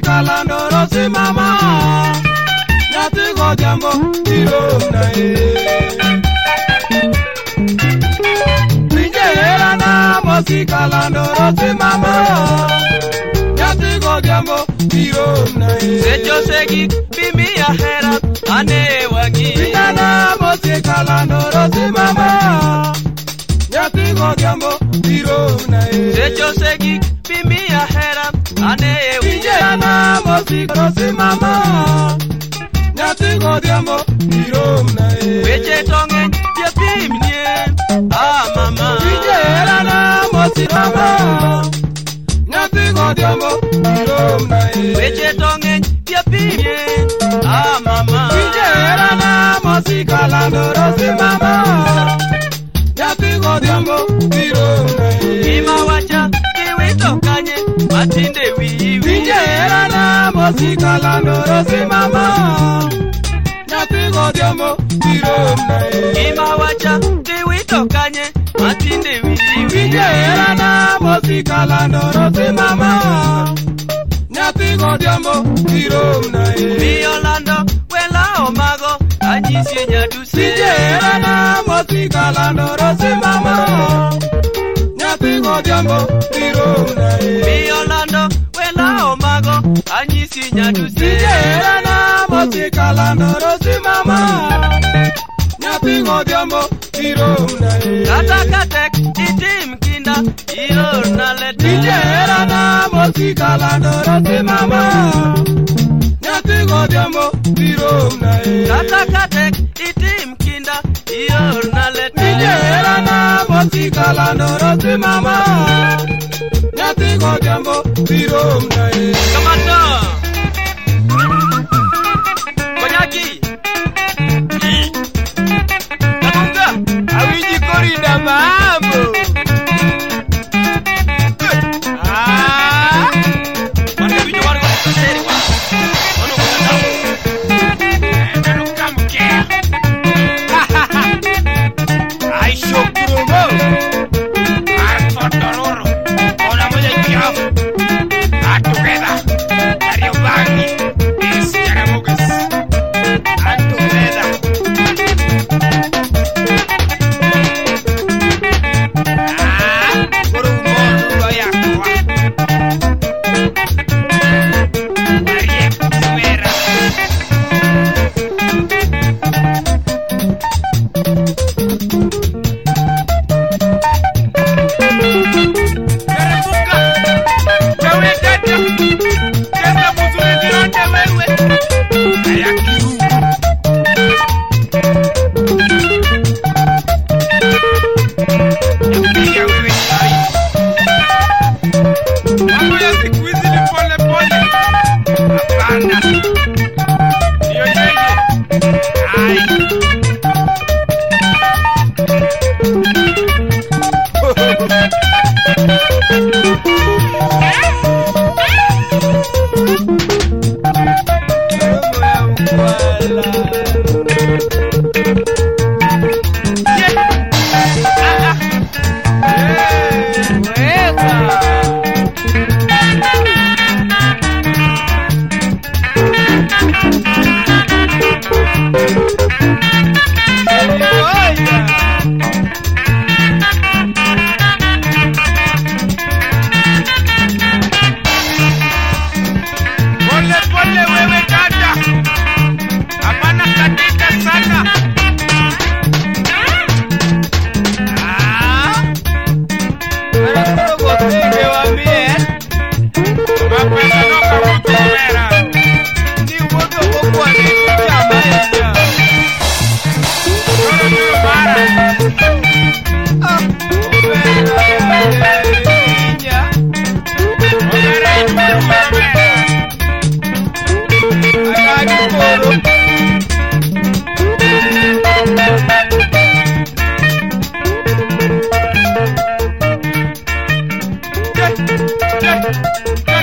kalandoro si mama nyatigo jambo iro na ye. Na mosi kalandoro si mama. Nyati go jambo tiro e Secho segi bimi ya hera ane wagi. Pinje na música la ndoro si mama Nyati tiro na e Secho segi bimi ya hera ane Pinje na música si mama Nyati go wechetonge pyapinye amama ah, ijerana mosikalandorose mama. Japigodhiambo birone imawacha kiwitokanye matinde wiwi. Ijerana mosikalandorose mama. Japigodhiambo birone imawacha kiwitokanye matinde wiwi. Ijerana mosikalandorose mama. Lamo irom na e Mi Olando welo omago Ajisie nyaduse Tije erana mosi kalando rosi mama Nyathi godhiambo irom na e Mi Olando welo omago Ajisie nyaduse Tije erana mosi kalando rosi mama Nyathi godhiambo irom na e Kata katek itim ki iror na lete Pinje era na música la ndoro si mama. Nyati go jambo tiro na e Kata katek itim kinda iror na lete Pinje era na música la ndoro si mama. Nyati go jambo tiro na e Kamata Música